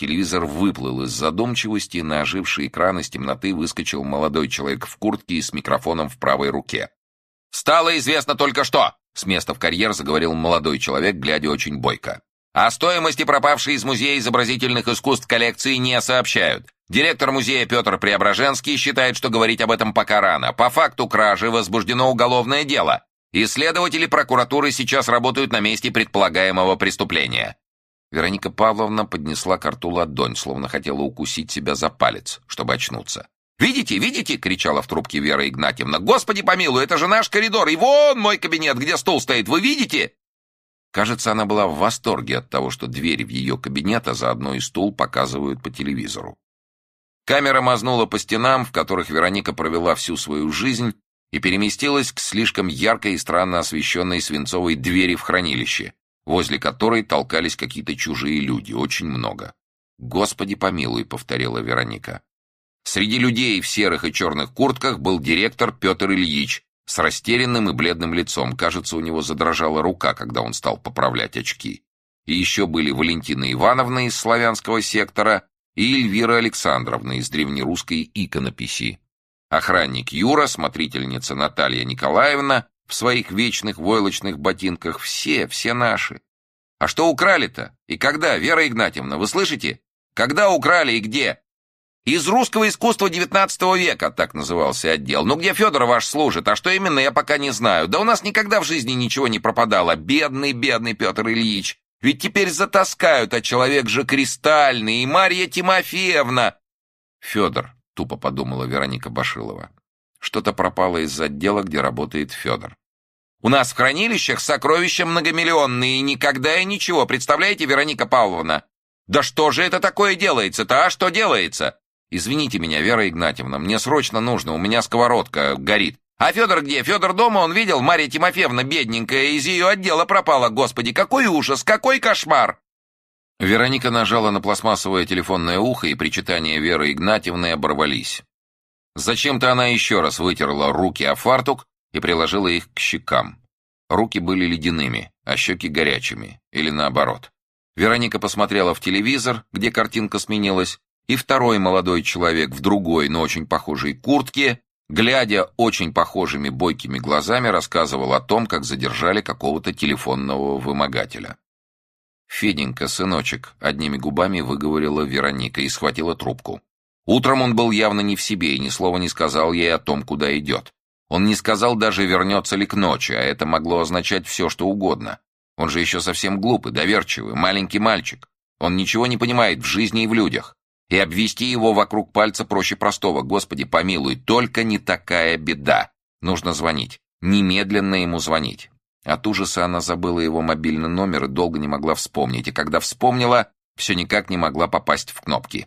Телевизор выплыл из задумчивости, на оживший экран из темноты выскочил молодой человек в куртке и с микрофоном в правой руке. «Стало известно только что!» — с места в карьер заговорил молодой человек, глядя очень бойко. «О стоимости пропавшей из Музея изобразительных искусств коллекции не сообщают. Директор музея Петр Преображенский считает, что говорить об этом пока рано. По факту кражи возбуждено уголовное дело. Исследователи прокуратуры сейчас работают на месте предполагаемого преступления. Вероника Павловна поднесла к рту ладонь, словно хотела укусить себя за палец, чтобы очнуться. «Видите, видите!» — кричала в трубке Вера Игнатьевна. «Господи помилуй, это же наш коридор! И вон мой кабинет, где стул стоит! Вы видите?» Кажется, она была в восторге от того, что двери в ее кабинет, а заодно и стул показывают по телевизору. Камера мазнула по стенам, в которых Вероника провела всю свою жизнь, и переместилась к слишком яркой и странно освещенной свинцовой двери в хранилище, возле которой толкались какие-то чужие люди, очень много. «Господи помилуй», — повторила Вероника. Среди людей в серых и черных куртках был директор Петр Ильич с растерянным и бледным лицом. Кажется, у него задрожала рука, когда он стал поправлять очки. И еще были Валентина Ивановна из славянского сектора и Эльвира Александровна из древнерусской иконописи. Охранник Юра, смотрительница Наталья Николаевна в своих вечных войлочных ботинках. Все, все наши. А что украли-то? И когда, Вера Игнатьевна, вы слышите? Когда украли и где? Из русского искусства XIX века, так назывался отдел. Ну где Федор ваш служит, а что именно, я пока не знаю. Да у нас никогда в жизни ничего не пропадало. Бедный, бедный Петр Ильич. Ведь теперь затаскают, а человек же кристальный. И Марья Тимофеевна... Федор, тупо подумала Вероника Башилова. Что-то пропало из отдела, где работает Федор. У нас в хранилищах сокровища многомиллионные, никогда и ничего, представляете, Вероника Павловна? Да что же это такое делается-то, а что делается? Извините меня, Вера Игнатьевна, мне срочно нужно, у меня сковородка горит. А Федор где? Федор дома, он видел, Марья Тимофеевна, бедненькая, из ее отдела пропала. Господи, какой ужас, какой кошмар! Вероника нажала на пластмассовое телефонное ухо, и причитания Веры Игнатьевны оборвались. Зачем-то она еще раз вытерла руки о фартук и приложила их к щекам. Руки были ледяными, а щеки горячими, или наоборот. Вероника посмотрела в телевизор, где картинка сменилась, и второй молодой человек в другой, но очень похожей куртке, глядя очень похожими бойкими глазами, рассказывал о том, как задержали какого-то телефонного вымогателя. «Феденька, сыночек», — одними губами выговорила Вероника и схватила трубку. Утром он был явно не в себе и ни слова не сказал ей о том, куда идет. Он не сказал даже, вернется ли к ночи, а это могло означать все, что угодно. Он же еще совсем глупый, доверчивый, маленький мальчик. Он ничего не понимает в жизни и в людях. И обвести его вокруг пальца проще простого. Господи, помилуй, только не такая беда. Нужно звонить. Немедленно ему звонить. От ужаса она забыла его мобильный номер и долго не могла вспомнить. И когда вспомнила, все никак не могла попасть в кнопки.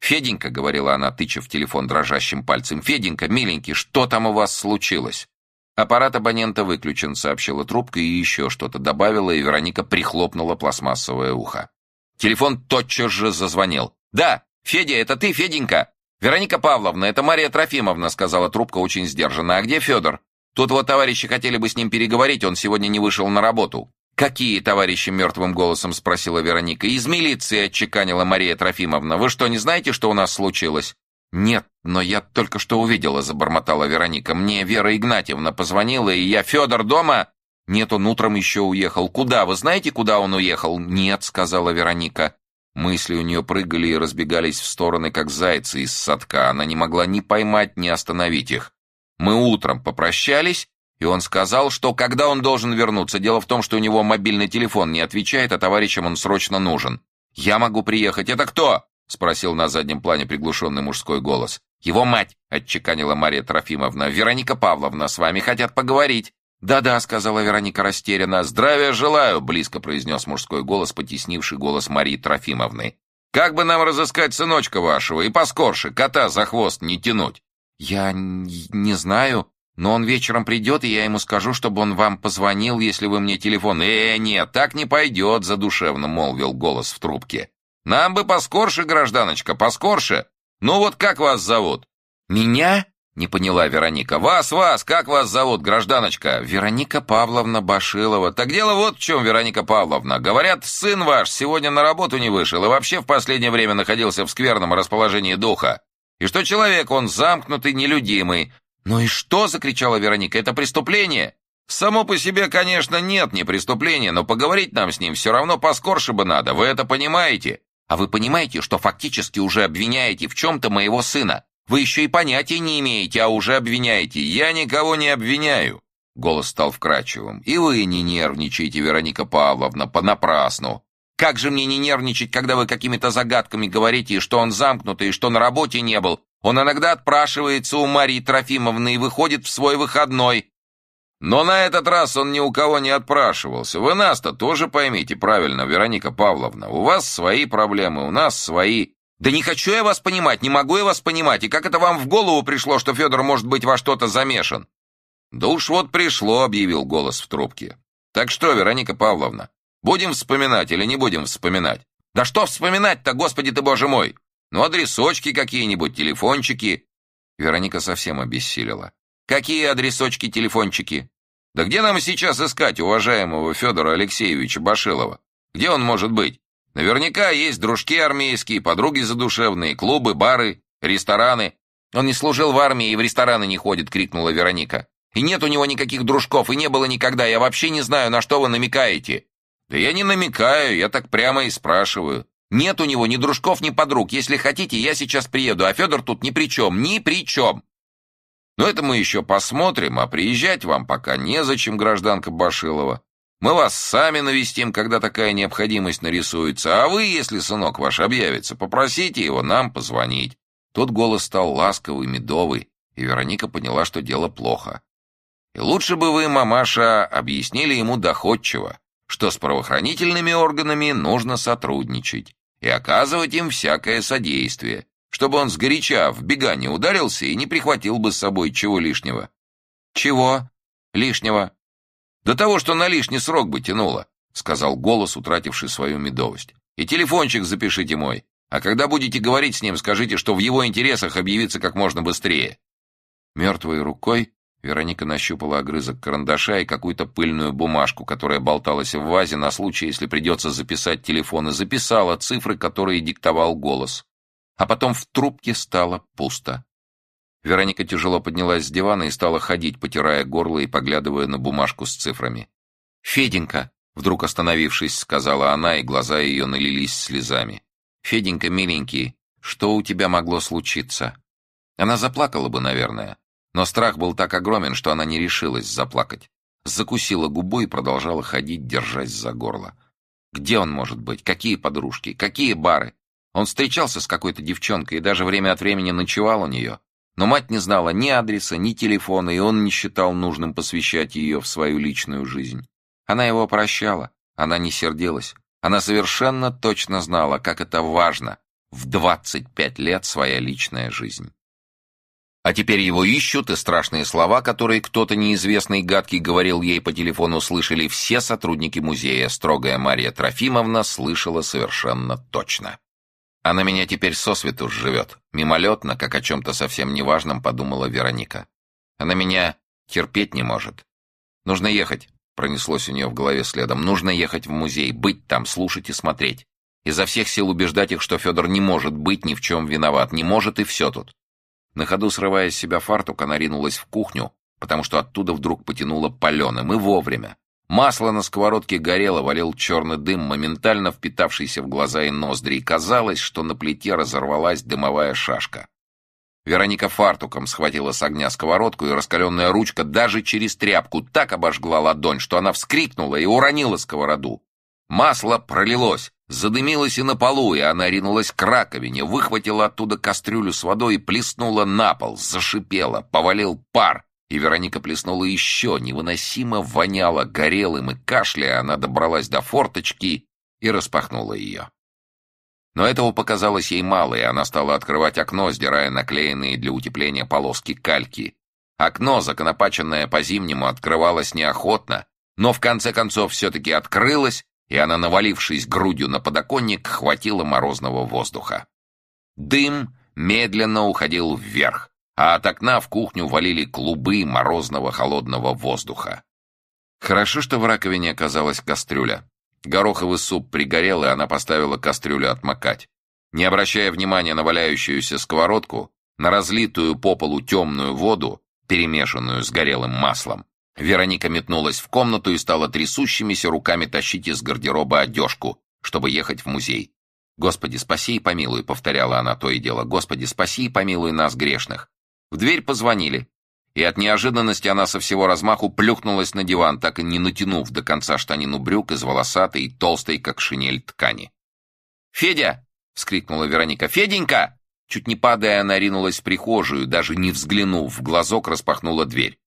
«Феденька», — говорила она, тыча в телефон дрожащим пальцем, «Феденька, миленький, что там у вас случилось?» «Аппарат абонента выключен», — сообщила трубка и еще что-то добавила, и Вероника прихлопнула пластмассовое ухо. Телефон тотчас же зазвонил. «Да, Федя, это ты, Феденька?» «Вероника Павловна, это Мария Трофимовна», — сказала трубка очень сдержанно. «А где Федор? Тут вот товарищи хотели бы с ним переговорить, он сегодня не вышел на работу». «Какие товарищи?» — мертвым голосом спросила Вероника. «Из милиции», — отчеканила Мария Трофимовна. «Вы что, не знаете, что у нас случилось?» «Нет, но я только что увидела», — забормотала Вероника. «Мне Вера Игнатьевна позвонила, и я... Федор дома?» «Нет, он утром еще уехал. Куда? Вы знаете, куда он уехал?» «Нет», — сказала Вероника. Мысли у нее прыгали и разбегались в стороны, как зайцы из садка. Она не могла ни поймать, ни остановить их. «Мы утром попрощались, и он сказал, что когда он должен вернуться, дело в том, что у него мобильный телефон не отвечает, а товарищам он срочно нужен. «Я могу приехать. Это кто?» — спросил на заднем плане приглушенный мужской голос. «Его мать», — отчеканила Мария Трофимовна. «Вероника Павловна, с вами хотят поговорить». «Да-да», — сказала Вероника растерянно. «Здравия желаю», — близко произнес мужской голос, потеснивший голос Марии Трофимовны. «Как бы нам разыскать сыночка вашего и поскорше, кота за хвост не тянуть?» «Я не знаю», но он вечером придет, и я ему скажу, чтобы он вам позвонил, если вы мне телефон...» «Э, нет, так не пойдет», — задушевно молвил голос в трубке. «Нам бы поскорше, гражданочка, поскорше. Ну вот как вас зовут?» «Меня?» Не поняла Вероника. «Вас, вас! Как вас зовут, гражданочка?» «Вероника Павловна Башилова». «Так дело вот в чем, Вероника Павловна. Говорят, сын ваш сегодня на работу не вышел и вообще в последнее время находился в скверном расположении духа. И что человек он замкнутый, нелюдимый». «Ну и что?» — закричала Вероника. «Это преступление?» «Само по себе, конечно, нет, не преступление, но поговорить нам с ним все равно поскорше бы надо. Вы это понимаете?» «А вы понимаете, что фактически уже обвиняете в чем-то моего сына?» Вы еще и понятия не имеете, а уже обвиняете. Я никого не обвиняю. Голос стал вкрадчивым. И вы не нервничайте, Вероника Павловна, понапрасну. Как же мне не нервничать, когда вы какими-то загадками говорите, что он замкнутый, что на работе не был? Он иногда отпрашивается у Марии Трофимовны и выходит в свой выходной. Но на этот раз он ни у кого не отпрашивался. Вы нас-то тоже поймите правильно, Вероника Павловна. У вас свои проблемы, у нас свои. «Да не хочу я вас понимать, не могу я вас понимать. И как это вам в голову пришло, что Федор может быть во что-то замешан?» «Да уж вот пришло», — объявил голос в трубке. «Так что, Вероника Павловна, будем вспоминать или не будем вспоминать?» «Да что вспоминать-то, господи ты, боже мой! Ну, адресочки какие-нибудь, телефончики». Вероника совсем обессилила. «Какие адресочки, телефончики?» «Да где нам сейчас искать уважаемого Федора Алексеевича Башилова? Где он может быть? Наверняка есть дружки армейские, подруги задушевные, клубы, бары, рестораны. Он не служил в армии и в рестораны не ходит, крикнула Вероника. И нет у него никаких дружков, и не было никогда. Я вообще не знаю, на что вы намекаете. Да я не намекаю, я так прямо и спрашиваю. Нет у него ни дружков, ни подруг. Если хотите, я сейчас приеду, а Федор тут ни при чем, ни при чем. Но это мы еще посмотрим, а приезжать вам пока незачем, гражданка Башилова. Мы вас сами навестим, когда такая необходимость нарисуется, а вы, если сынок ваш объявится, попросите его нам позвонить». Тот голос стал ласковый, медовый, и Вероника поняла, что дело плохо. «И лучше бы вы, мамаша, объяснили ему доходчиво, что с правоохранительными органами нужно сотрудничать и оказывать им всякое содействие, чтобы он сгоряча в бега не ударился и не прихватил бы с собой чего лишнего». «Чего лишнего?» «До того, что на лишний срок бы тянуло», — сказал голос, утративший свою медовость. «И телефончик запишите мой. А когда будете говорить с ним, скажите, что в его интересах объявиться как можно быстрее». Мертвой рукой Вероника нащупала огрызок карандаша и какую-то пыльную бумажку, которая болталась в вазе на случай, если придется записать телефон, и записала цифры, которые диктовал голос. А потом в трубке стало пусто. Вероника тяжело поднялась с дивана и стала ходить, потирая горло и поглядывая на бумажку с цифрами. «Феденька!» — вдруг остановившись, сказала она, и глаза ее налились слезами. «Феденька, миленький, что у тебя могло случиться?» Она заплакала бы, наверное, но страх был так огромен, что она не решилась заплакать. Закусила губу и продолжала ходить, держась за горло. Где он может быть? Какие подружки? Какие бары? Он встречался с какой-то девчонкой и даже время от времени ночевал у нее. Но мать не знала ни адреса, ни телефона, и он не считал нужным посвящать ее в свою личную жизнь. Она его прощала, она не сердилась. Она совершенно точно знала, как это важно — в 25 лет своя личная жизнь. А теперь его ищут, и страшные слова, которые кто-то неизвестный гадкий говорил ей по телефону, слышали все сотрудники музея. Строгая Мария Трофимовна слышала совершенно точно. Она меня теперь сосвету живет. Мимолетно, как о чем-то совсем неважном, подумала Вероника. Она меня терпеть не может. Нужно ехать, пронеслось у нее в голове следом. Нужно ехать в музей, быть там, слушать и смотреть. Изо всех сил убеждать их, что Федор не может быть ни в чем виноват. Не может и все тут. На ходу срывая с себя фартук, она ринулась в кухню, потому что оттуда вдруг потянуло паленым, и вовремя. Масло на сковородке горело, валил черный дым, моментально впитавшийся в глаза и ноздри, и казалось, что на плите разорвалась дымовая шашка. Вероника фартуком схватила с огня сковородку, и раскаленная ручка даже через тряпку так обожгла ладонь, что она вскрикнула и уронила сковороду. Масло пролилось, задымилось и на полу, и она ринулась к раковине, выхватила оттуда кастрюлю с водой и плеснула на пол, зашипела, повалил пар, и Вероника плеснула еще, невыносимо воняло горелым и кашляя, она добралась до форточки и распахнула ее. Но этого показалось ей мало, и она стала открывать окно, сдирая наклеенные для утепления полоски кальки. Окно, законопаченное по-зимнему, открывалось неохотно, но в конце концов все-таки открылось, и она, навалившись грудью на подоконник, хватила морозного воздуха. Дым медленно уходил вверх, а от окна в кухню валили клубы морозного холодного воздуха. Хорошо, что в раковине оказалась кастрюля. Гороховый суп пригорел, и она поставила кастрюлю отмокать. Не обращая внимания на валяющуюся сковородку, на разлитую по полу темную воду, перемешанную с горелым маслом, Вероника метнулась в комнату и стала трясущимися руками тащить из гардероба одежку, чтобы ехать в музей. «Господи, спаси и помилуй», — повторяла она то и дело. «Господи, спаси и помилуй нас, грешных». В дверь позвонили, и от неожиданности она со всего размаху плюхнулась на диван, так и не натянув до конца штанину брюк из волосатой и толстой, как шинель, ткани. «Федя!» — вскрикнула Вероника. «Феденька!» Чуть не падая, она ринулась в прихожую, даже не взглянув, в глазок распахнула дверь.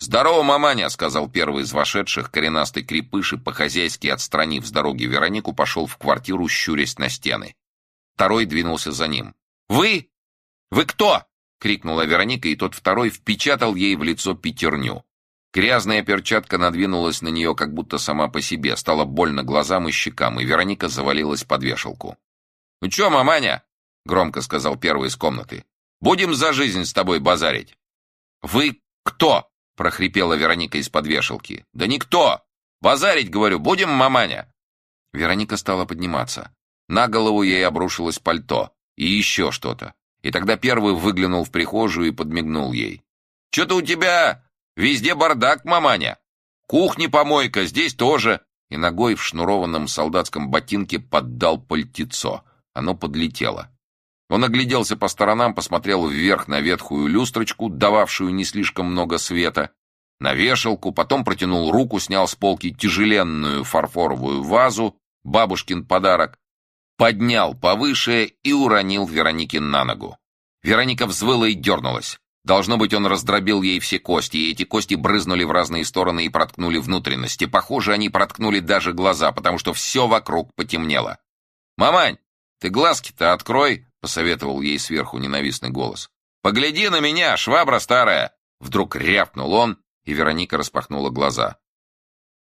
«Здорово, маманя!» — сказал первый из вошедших, коренастый крепыш, и по-хозяйски отстранив с дороги Веронику, пошел в квартиру, щурясь на стены. Второй двинулся за ним. «Вы? Вы кто?» — крикнула Вероника, и тот второй впечатал ей в лицо пятерню. Грязная перчатка надвинулась на нее как будто сама по себе, стало больно глазам и щекам, и Вероника завалилась под вешалку. «Ну чё, маманя?» — громко сказал первый из комнаты. «Будем за жизнь с тобой базарить». «Вы кто?» — прохрипела Вероника из-под вешалки. «Да никто! Базарить, говорю, будем, маманя!» Вероника стала подниматься. На голову ей обрушилось пальто и еще что-то. И тогда первый выглянул в прихожую и подмигнул ей. «Что-то у тебя везде бардак, маманя! Кухня-помойка, здесь тоже!» И ногой в шнурованном солдатском ботинке поддал пальтецо. Оно подлетело. Он огляделся по сторонам, посмотрел вверх на ветхую люстрочку, дававшую не слишком много света, на вешалку, потом протянул руку, снял с полки тяжеленную фарфоровую вазу, бабушкин подарок, поднял повыше и уронил Веронике на ногу. Вероника взвыла и дернулась. Должно быть, он раздробил ей все кости, и эти кости брызнули в разные стороны и проткнули внутренности. Похоже, они проткнули даже глаза, потому что все вокруг потемнело. «Мамань, ты глазки-то открой!» — посоветовал ей сверху ненавистный голос. «Погляди на меня, швабра старая!» Вдруг рявкнул он, и Вероника распахнула глаза.